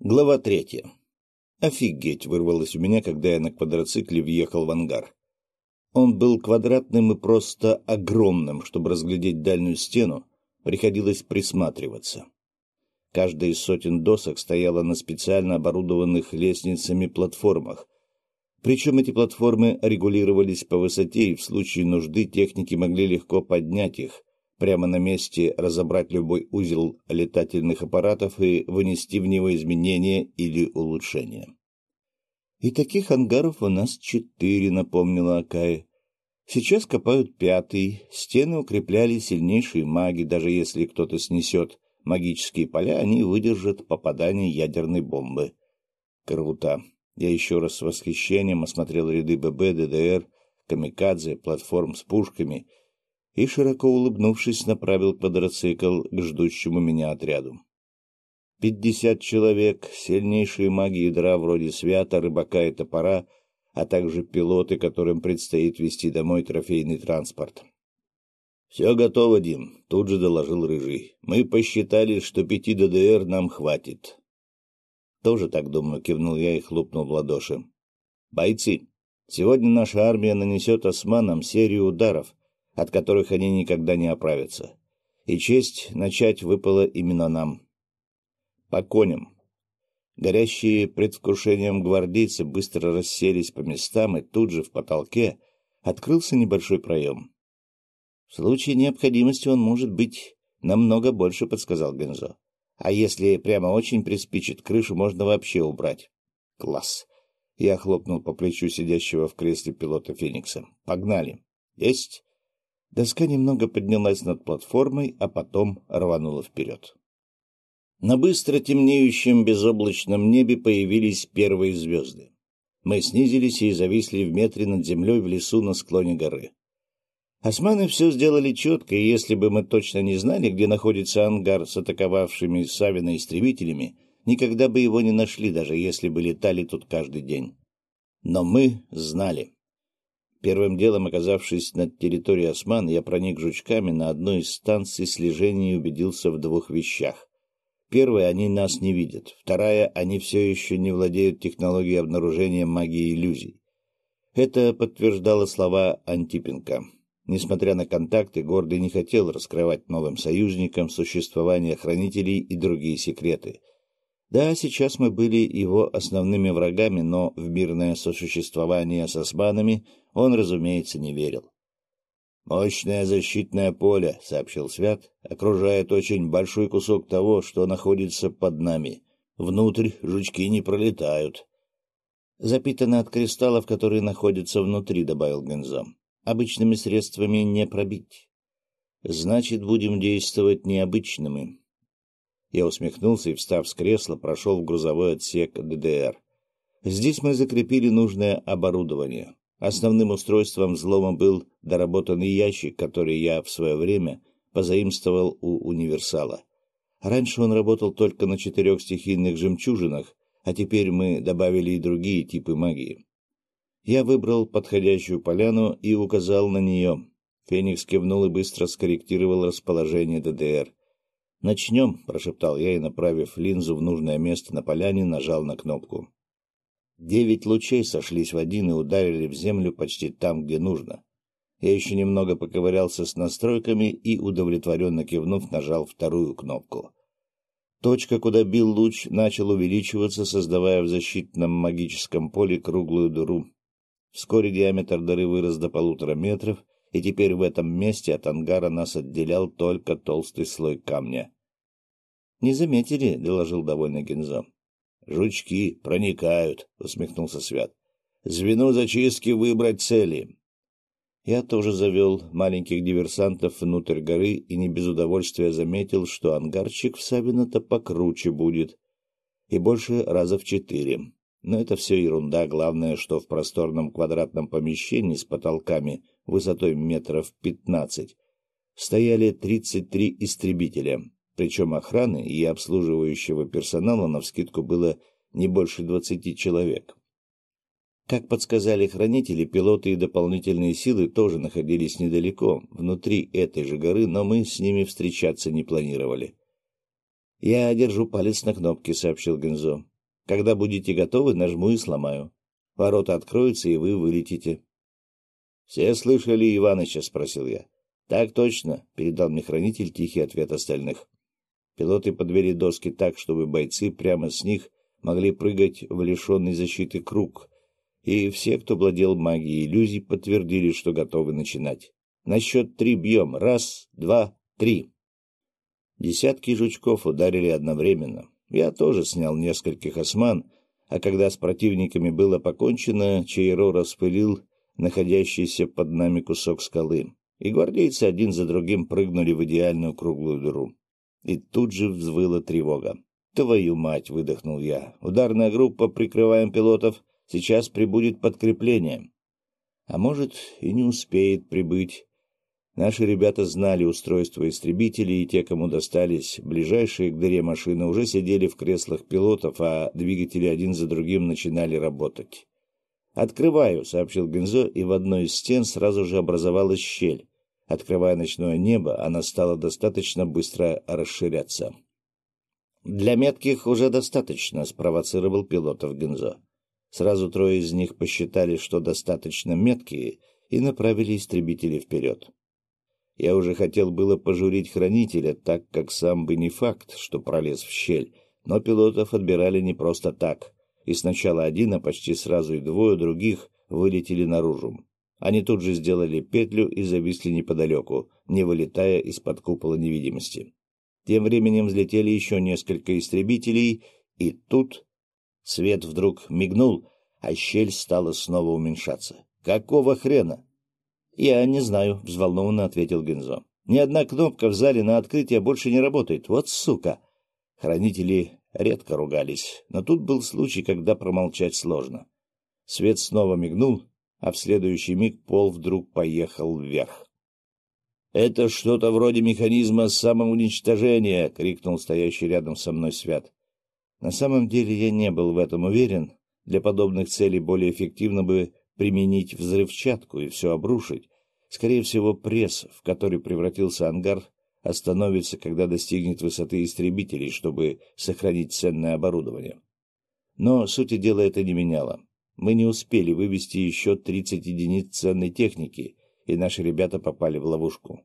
Глава третья. Офигеть вырвалось у меня, когда я на квадроцикле въехал в ангар. Он был квадратным и просто огромным, чтобы разглядеть дальнюю стену, приходилось присматриваться. Каждая из сотен досок стояла на специально оборудованных лестницами платформах. Причем эти платформы регулировались по высоте, и в случае нужды техники могли легко поднять их, прямо на месте разобрать любой узел летательных аппаратов и вынести в него изменения или улучшения. «И таких ангаров у нас четыре», — напомнила Акая. «Сейчас копают пятый, стены укрепляли сильнейшие маги, даже если кто-то снесет магические поля, они выдержат попадание ядерной бомбы». «Круто!» Я еще раз с восхищением осмотрел ряды ББ, ДДР, камикадзе, платформ с пушками — и, широко улыбнувшись, направил квадроцикл к ждущему меня отряду. Пятьдесят человек, сильнейшие маги ядра вроде свята, рыбака и топора, а также пилоты, которым предстоит вести домой трофейный транспорт. — Все готово, Дим, — тут же доложил Рыжий. — Мы посчитали, что пяти ДДР нам хватит. — Тоже так думаю, — кивнул я и хлопнул в ладоши. — Бойцы, сегодня наша армия нанесет османам серию ударов, от которых они никогда не оправятся. И честь начать выпала именно нам. По коням. Горящие предвкушением гвардейцы быстро расселись по местам, и тут же в потолке открылся небольшой проем. — В случае необходимости он может быть намного больше, — подсказал Гензо. — А если прямо очень приспичит, крышу можно вообще убрать. — Класс! Я хлопнул по плечу сидящего в кресле пилота Феникса. — Погнали! — Есть! Доска немного поднялась над платформой, а потом рванула вперед. На быстро темнеющем безоблачном небе появились первые звезды. Мы снизились и зависли в метре над землей в лесу на склоне горы. Османы все сделали четко, и если бы мы точно не знали, где находится ангар с атаковавшими Савина истребителями, никогда бы его не нашли, даже если бы летали тут каждый день. Но мы знали. Первым делом, оказавшись на территории Осман, я проник жучками на одной из станций слежения и убедился в двух вещах. Первая — они нас не видят. Вторая — они все еще не владеют технологией обнаружения магии иллюзий. Это подтверждало слова Антипенко. Несмотря на контакты, Гордый не хотел раскрывать новым союзникам существование хранителей и другие секреты. Да, сейчас мы были его основными врагами, но в мирное сосуществование с османами он, разумеется, не верил. «Мощное защитное поле», — сообщил Свят, — «окружает очень большой кусок того, что находится под нами. Внутрь жучки не пролетают». «Запитано от кристаллов, которые находятся внутри», — добавил Гензо. «Обычными средствами не пробить». «Значит, будем действовать необычными». Я усмехнулся и, встав с кресла, прошел в грузовой отсек ДДР. Здесь мы закрепили нужное оборудование. Основным устройством взлома был доработанный ящик, который я в свое время позаимствовал у универсала. Раньше он работал только на четырех стихийных жемчужинах, а теперь мы добавили и другие типы магии. Я выбрал подходящую поляну и указал на нее. Феникс кивнул и быстро скорректировал расположение ДДР. «Начнем», — прошептал я и, направив линзу в нужное место на поляне, нажал на кнопку. Девять лучей сошлись в один и ударили в землю почти там, где нужно. Я еще немного поковырялся с настройками и, удовлетворенно кивнув, нажал вторую кнопку. Точка, куда бил луч, начал увеличиваться, создавая в защитном магическом поле круглую дыру. Вскоре диаметр дыры вырос до полутора метров, и теперь в этом месте от ангара нас отделял только толстый слой камня. — Не заметили, — доложил довольно Гензо. «Жучки проникают», — усмехнулся Свят. «Звено зачистки выбрать цели». Я тоже завел маленьких диверсантов внутрь горы и не без удовольствия заметил, что ангарчик в Савино-то покруче будет. И больше раза в четыре. Но это все ерунда. Главное, что в просторном квадратном помещении с потолками высотой метров пятнадцать стояли тридцать три истребителя причем охраны и обслуживающего персонала навскидку было не больше двадцати человек. Как подсказали хранители, пилоты и дополнительные силы тоже находились недалеко, внутри этой же горы, но мы с ними встречаться не планировали. «Я держу палец на кнопке», — сообщил Гензо. Когда будете готовы, нажму и сломаю. Ворота откроются, и вы вылетите. — Все слышали Иваныча? — спросил я. — Так точно, — передал мне хранитель тихий ответ остальных. Пилоты подвели доски так, чтобы бойцы прямо с них могли прыгать в лишенный защиты круг, и все, кто владел магией иллюзий, подтвердили, что готовы начинать. На счет три бьем. Раз, два, три. Десятки жучков ударили одновременно. Я тоже снял нескольких осман, а когда с противниками было покончено, Чейро распылил находящийся под нами кусок скалы, и гвардейцы один за другим прыгнули в идеальную круглую дыру. И тут же взвыла тревога. «Твою мать!» — выдохнул я. «Ударная группа, прикрываем пилотов. Сейчас прибудет подкрепление». А может, и не успеет прибыть. Наши ребята знали устройство истребителей, и те, кому достались ближайшие к дыре машины, уже сидели в креслах пилотов, а двигатели один за другим начинали работать. «Открываю», — сообщил Гензо, и в одной из стен сразу же образовалась щель. Открывая ночное небо, она стала достаточно быстро расширяться. «Для метких уже достаточно», — спровоцировал пилотов Гензо. Сразу трое из них посчитали, что достаточно меткие, и направили истребители вперед. Я уже хотел было пожурить хранителя, так как сам бы не факт, что пролез в щель, но пилотов отбирали не просто так, и сначала один, а почти сразу и двое других вылетели наружу. Они тут же сделали петлю и зависли неподалеку, не вылетая из-под купола невидимости. Тем временем взлетели еще несколько истребителей, и тут свет вдруг мигнул, а щель стала снова уменьшаться. «Какого хрена?» «Я не знаю», — взволнованно ответил Гензо. «Ни одна кнопка в зале на открытие больше не работает. Вот сука!» Хранители редко ругались, но тут был случай, когда промолчать сложно. Свет снова мигнул, а в следующий миг пол вдруг поехал вверх. «Это что-то вроде механизма самоуничтожения!» — крикнул стоящий рядом со мной Свят. На самом деле я не был в этом уверен. Для подобных целей более эффективно бы применить взрывчатку и все обрушить. Скорее всего, пресс, в который превратился ангар, остановится, когда достигнет высоты истребителей, чтобы сохранить ценное оборудование. Но сути дела это не меняло. Мы не успели вывести еще 30 единиц ценной техники, и наши ребята попали в ловушку.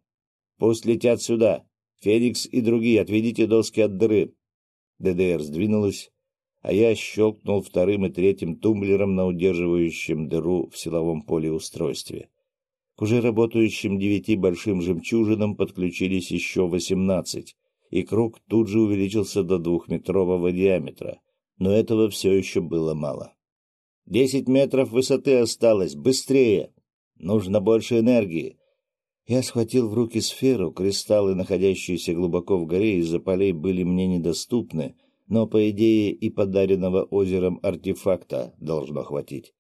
«Пусть летят сюда! Феникс и другие, отведите доски от дыры!» ДДР сдвинулась, а я щелкнул вторым и третьим тумблером на удерживающем дыру в силовом поле устройстве. К уже работающим девяти большим жемчужинам подключились еще восемнадцать, и круг тут же увеличился до двухметрового диаметра, но этого все еще было мало. «Десять метров высоты осталось! Быстрее! Нужно больше энергии!» Я схватил в руки сферу, кристаллы, находящиеся глубоко в горе из-за полей, были мне недоступны, но, по идее, и подаренного озером артефакта должно хватить.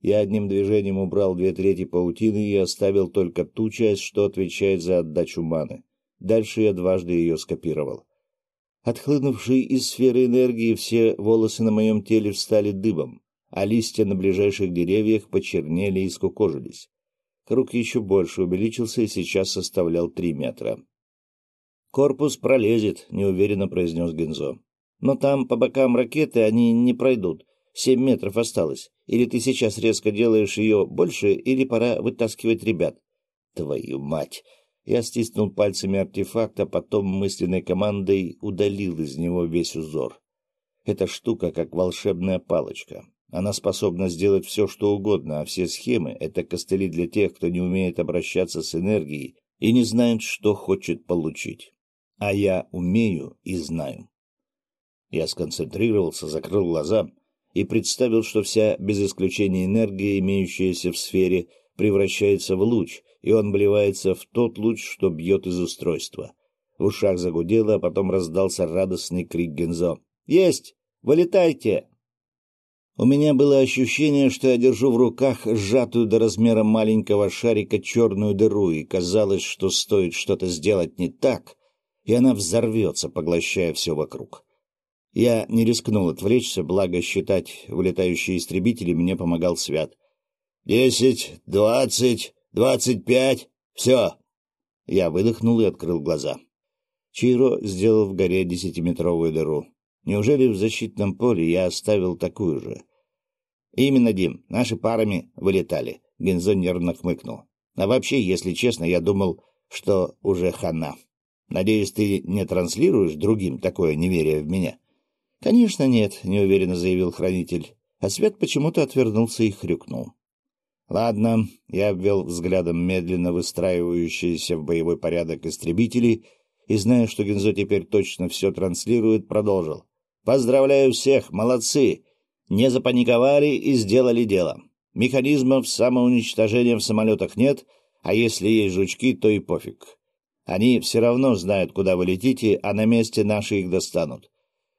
Я одним движением убрал две трети паутины и оставил только ту часть, что отвечает за отдачу маны. Дальше я дважды ее скопировал. Отхлынувшие из сферы энергии все волосы на моем теле встали дыбом, а листья на ближайших деревьях почернели и скукожились. Круг еще больше увеличился и сейчас составлял три метра. «Корпус пролезет», — неуверенно произнес Гензо. Но там по бокам ракеты они не пройдут. Семь метров осталось. Или ты сейчас резко делаешь ее больше, или пора вытаскивать ребят. Твою мать! Я стиснул пальцами артефакт, а потом мысленной командой удалил из него весь узор. Эта штука как волшебная палочка. Она способна сделать все, что угодно, а все схемы — это костыли для тех, кто не умеет обращаться с энергией и не знает, что хочет получить. А я умею и знаю. Я сконцентрировался, закрыл глаза и представил, что вся, без исключения энергия, имеющаяся в сфере, превращается в луч, и он вливается в тот луч, что бьет из устройства. В ушах загудело, а потом раздался радостный крик Гензо. «Есть! Вылетайте!» У меня было ощущение, что я держу в руках сжатую до размера маленького шарика черную дыру, и казалось, что стоит что-то сделать не так, и она взорвется, поглощая все вокруг. Я не рискнул отвлечься, благо считать вылетающие истребители мне помогал Свят. «Десять, двадцать, двадцать пять, все!» Я выдохнул и открыл глаза. Чиро сделал в горе десятиметровую дыру. Неужели в защитном поле я оставил такую же? Именно, Дим, наши парами вылетали. Гензо нервно хмыкнул. А вообще, если честно, я думал, что уже хана. Надеюсь, ты не транслируешь другим такое неверие в меня? — Конечно, нет, — неуверенно заявил хранитель. А Свет почему-то отвернулся и хрюкнул. Ладно, я обвел взглядом медленно выстраивающиеся в боевой порядок истребители и, зная, что Гензо теперь точно все транслирует, продолжил. «Поздравляю всех, молодцы! Не запаниковали и сделали дело. Механизмов самоуничтожения в самолетах нет, а если есть жучки, то и пофиг. Они все равно знают, куда вы летите, а на месте наши их достанут.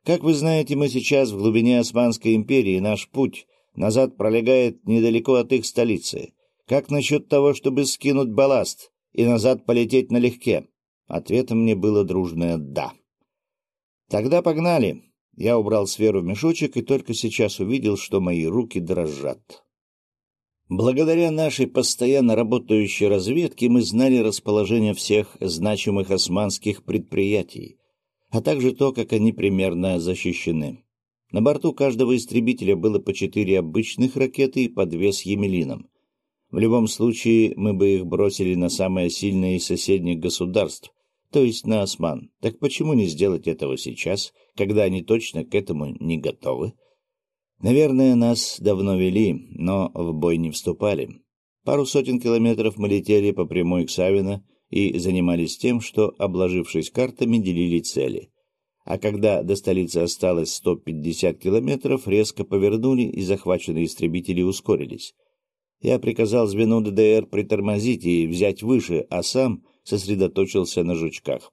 Как вы знаете, мы сейчас в глубине Османской империи, наш путь назад пролегает недалеко от их столицы. Как насчет того, чтобы скинуть балласт и назад полететь налегке? Ответом мне было дружное «да». Тогда погнали. Я убрал сферу в мешочек и только сейчас увидел, что мои руки дрожат. Благодаря нашей постоянно работающей разведке мы знали расположение всех значимых османских предприятий, а также то, как они примерно защищены. На борту каждого истребителя было по четыре обычных ракеты и по две с Емелином. В любом случае, мы бы их бросили на самое сильное из соседних государств, то есть на Осман. Так почему не сделать этого сейчас, когда они точно к этому не готовы? Наверное, нас давно вели, но в бой не вступали. Пару сотен километров мы летели по прямой к Савино и занимались тем, что, обложившись картами, делили цели а когда до столицы осталось 150 километров, резко повернули и захваченные истребители ускорились. Я приказал звену ДДР притормозить и взять выше, а сам сосредоточился на жучках.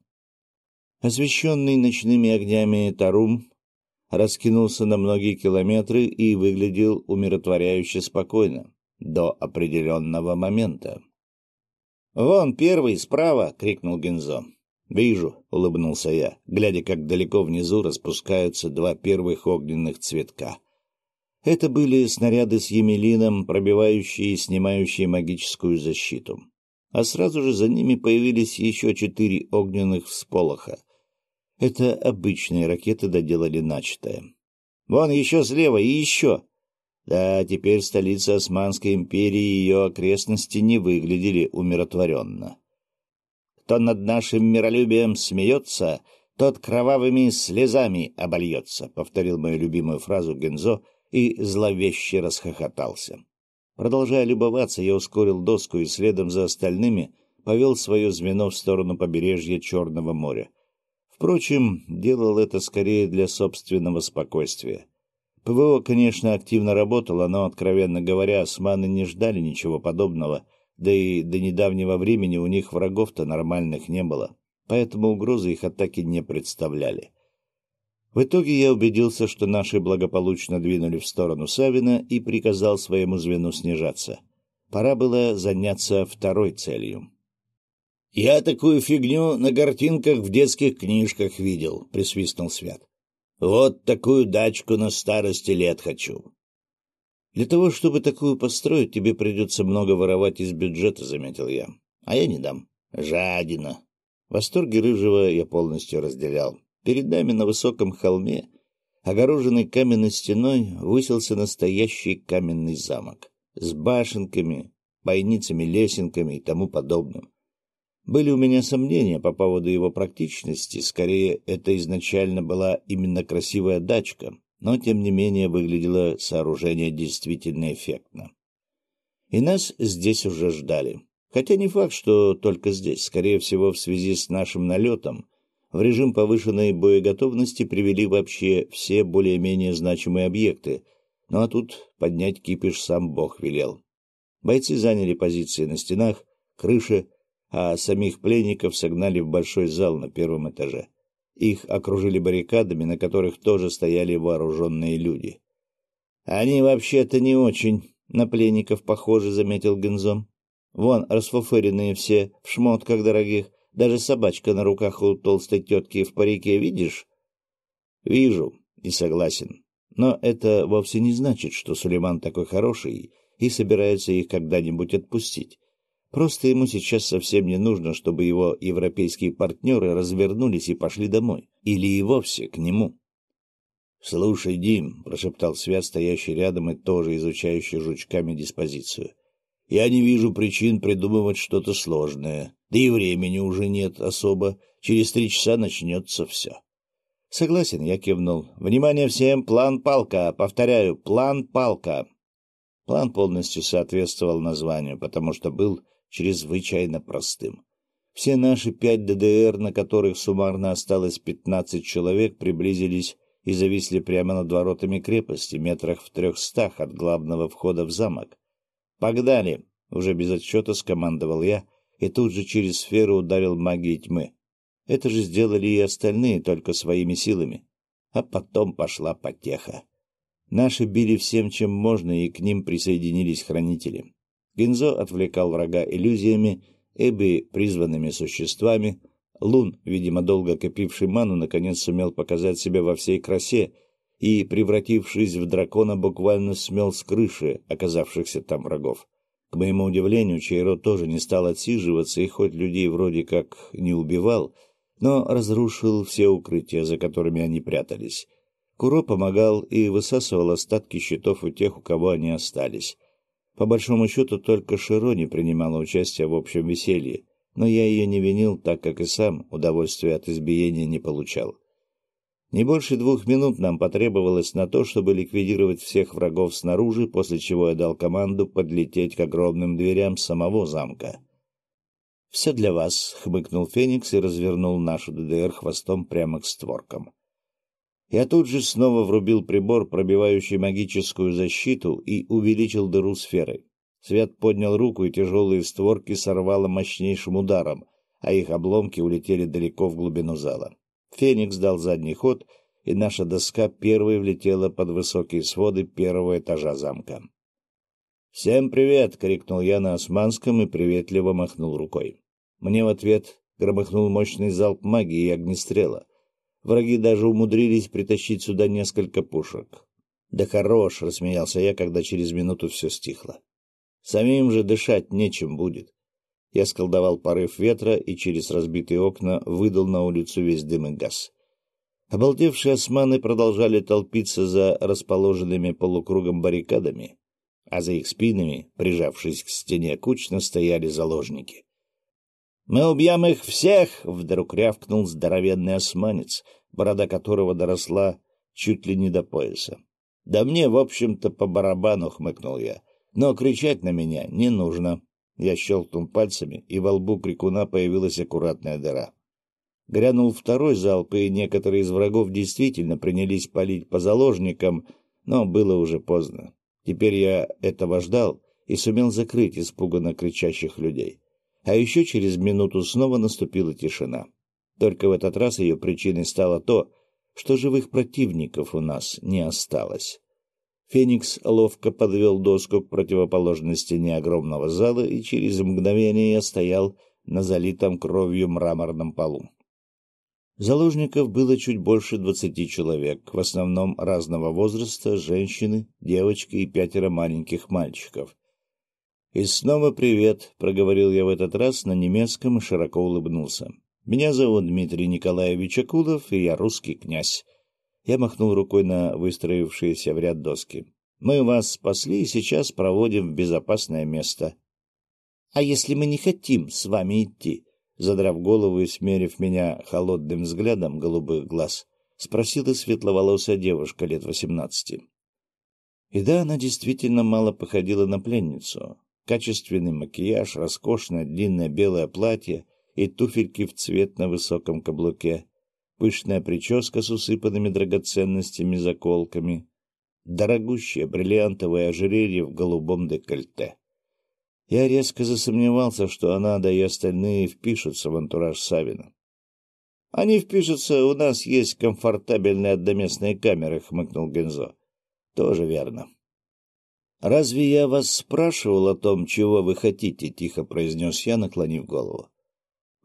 Освещенный ночными огнями Тарум раскинулся на многие километры и выглядел умиротворяюще спокойно, до определенного момента. «Вон, первый, справа!» — крикнул Гензо. «Вижу», — улыбнулся я, глядя, как далеко внизу распускаются два первых огненных цветка. Это были снаряды с емелином, пробивающие и снимающие магическую защиту. А сразу же за ними появились еще четыре огненных всполоха. Это обычные ракеты доделали начатое. «Вон еще слева и еще!» Да, теперь столица Османской империи и ее окрестности не выглядели умиротворенно. Кто над нашим миролюбием смеется, тот кровавыми слезами обольется, — повторил мою любимую фразу Гензо и зловеще расхохотался. Продолжая любоваться, я ускорил доску и следом за остальными повел свое звено в сторону побережья Черного моря. Впрочем, делал это скорее для собственного спокойствия. ПВО, конечно, активно работало, но, откровенно говоря, османы не ждали ничего подобного — да и до недавнего времени у них врагов-то нормальных не было, поэтому угрозы их атаки не представляли. В итоге я убедился, что наши благополучно двинули в сторону Савина и приказал своему звену снижаться. Пора было заняться второй целью. — Я такую фигню на картинках в детских книжках видел, — присвистнул Свят. — Вот такую дачку на старости лет хочу. Для того, чтобы такую построить, тебе придется много воровать из бюджета, — заметил я. А я не дам. Жадина. Восторги Рыжего я полностью разделял. Перед нами на высоком холме, огороженный каменной стеной, высился настоящий каменный замок с башенками, бойницами, лесенками и тому подобным. Были у меня сомнения по поводу его практичности, скорее, это изначально была именно красивая дачка, но, тем не менее, выглядело сооружение действительно эффектно. И нас здесь уже ждали. Хотя не факт, что только здесь. Скорее всего, в связи с нашим налетом в режим повышенной боеготовности привели вообще все более-менее значимые объекты, ну а тут поднять кипиш сам Бог велел. Бойцы заняли позиции на стенах, крыше, а самих пленников согнали в большой зал на первом этаже. Их окружили баррикадами, на которых тоже стояли вооруженные люди. — Они вообще-то не очень на пленников похожи, — заметил Гензом. — Вон, расфуфыренные все, в шмотках дорогих, даже собачка на руках у толстой тетки в парике, видишь? — Вижу и согласен. Но это вовсе не значит, что Сулейман такой хороший и собирается их когда-нибудь отпустить. Просто ему сейчас совсем не нужно, чтобы его европейские партнеры развернулись и пошли домой. Или и вовсе к нему. — Слушай, Дим, — прошептал Свят, стоящий рядом и тоже изучающий жучками диспозицию. — Я не вижу причин придумывать что-то сложное. Да и времени уже нет особо. Через три часа начнется все. — Согласен, я кивнул. — Внимание всем, план палка. Повторяю, план палка. План полностью соответствовал названию, потому что был чрезвычайно простым. Все наши пять ДДР, на которых суммарно осталось пятнадцать человек, приблизились и зависли прямо над воротами крепости, метрах в трехстах от главного входа в замок. «Погнали!» — уже без отсчета скомандовал я, и тут же через сферу ударил магией тьмы. Это же сделали и остальные, только своими силами. А потом пошла потеха. Наши били всем, чем можно, и к ним присоединились хранители. Гинзо отвлекал врага иллюзиями, Эбби — призванными существами. Лун, видимо, долго копивший ману, наконец сумел показать себя во всей красе и, превратившись в дракона, буквально смел с крыши оказавшихся там врагов. К моему удивлению, Чейро тоже не стал отсиживаться и хоть людей вроде как не убивал, но разрушил все укрытия, за которыми они прятались. Куро помогал и высасывал остатки щитов у тех, у кого они остались. По большому счету, только Широ не принимала участия в общем веселье, но я ее не винил, так как и сам удовольствия от избиения не получал. Не больше двух минут нам потребовалось на то, чтобы ликвидировать всех врагов снаружи, после чего я дал команду подлететь к огромным дверям самого замка. — Все для вас, — хмыкнул Феникс и развернул нашу ДДР хвостом прямо к створкам. Я тут же снова врубил прибор, пробивающий магическую защиту, и увеличил дыру сферы. Свет поднял руку, и тяжелые створки сорвало мощнейшим ударом, а их обломки улетели далеко в глубину зала. Феникс дал задний ход, и наша доска первой влетела под высокие своды первого этажа замка. «Всем привет!» — крикнул я на османском и приветливо махнул рукой. Мне в ответ громыхнул мощный залп магии и огнестрела. Враги даже умудрились притащить сюда несколько пушек. — Да хорош, — рассмеялся я, когда через минуту все стихло. — Самим же дышать нечем будет. Я сколдовал порыв ветра и через разбитые окна выдал на улицу весь дым и газ. Обалдевшие османы продолжали толпиться за расположенными полукругом баррикадами, а за их спинами, прижавшись к стене, кучно стояли заложники. «Мы убьем их всех!» — вдруг рявкнул здоровенный османец, борода которого доросла чуть ли не до пояса. «Да мне, в общем-то, по барабану!» — хмыкнул я. «Но кричать на меня не нужно!» Я щелкнул пальцами, и во лбу крикуна появилась аккуратная дыра. Грянул второй залп, и некоторые из врагов действительно принялись палить по заложникам, но было уже поздно. Теперь я этого ждал и сумел закрыть испуганно кричащих людей. А еще через минуту снова наступила тишина. Только в этот раз ее причиной стало то, что живых противников у нас не осталось. Феникс ловко подвел доску к противоположной стене огромного зала, и через мгновение я стоял на залитом кровью мраморном полу. Заложников было чуть больше двадцати человек, в основном разного возраста, женщины, девочки и пятеро маленьких мальчиков. «И снова привет», — проговорил я в этот раз на немецком и широко улыбнулся. «Меня зовут Дмитрий Николаевич Акулов, и я русский князь». Я махнул рукой на выстроившиеся в ряд доски. «Мы вас спасли и сейчас проводим в безопасное место». «А если мы не хотим с вами идти?» Задрав голову и смерив меня холодным взглядом голубых глаз, спросила светловолосая девушка лет восемнадцати. И да, она действительно мало походила на пленницу. Качественный макияж, роскошное длинное белое платье и туфельки в цвет на высоком каблуке, пышная прическа с усыпанными драгоценностями заколками, дорогущее бриллиантовое ожерелье в голубом декольте. Я резко засомневался, что она, да и остальные впишутся в антураж Савина. — Они впишутся, у нас есть комфортабельные одноместные камеры, — хмыкнул Гензо. — Тоже верно. — «Разве я вас спрашивал о том, чего вы хотите?» — тихо произнес я, наклонив голову.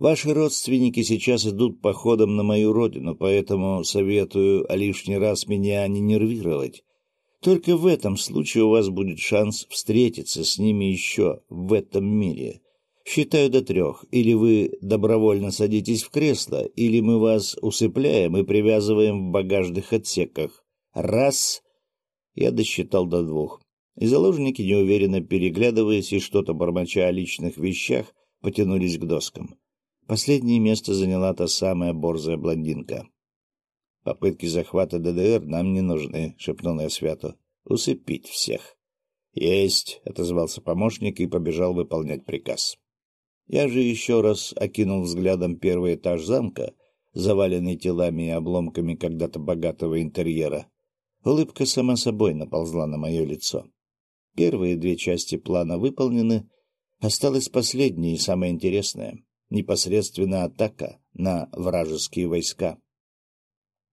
«Ваши родственники сейчас идут походом на мою родину, поэтому советую лишний раз меня не нервировать. Только в этом случае у вас будет шанс встретиться с ними еще в этом мире. Считаю до трех. Или вы добровольно садитесь в кресло, или мы вас усыпляем и привязываем в багажных отсеках. Раз. Я досчитал до двух. И заложники, неуверенно переглядываясь и что-то бормоча о личных вещах, потянулись к доскам. Последнее место заняла та самая борзая блондинка. «Попытки захвата ДДР нам не нужны», — шепнул я Святу. «Усыпить всех». «Есть», — отозвался помощник и побежал выполнять приказ. Я же еще раз окинул взглядом первый этаж замка, заваленный телами и обломками когда-то богатого интерьера. Улыбка сама собой наползла на мое лицо. Первые две части плана выполнены, осталась последняя и самая интересная — непосредственная атака на вражеские войска.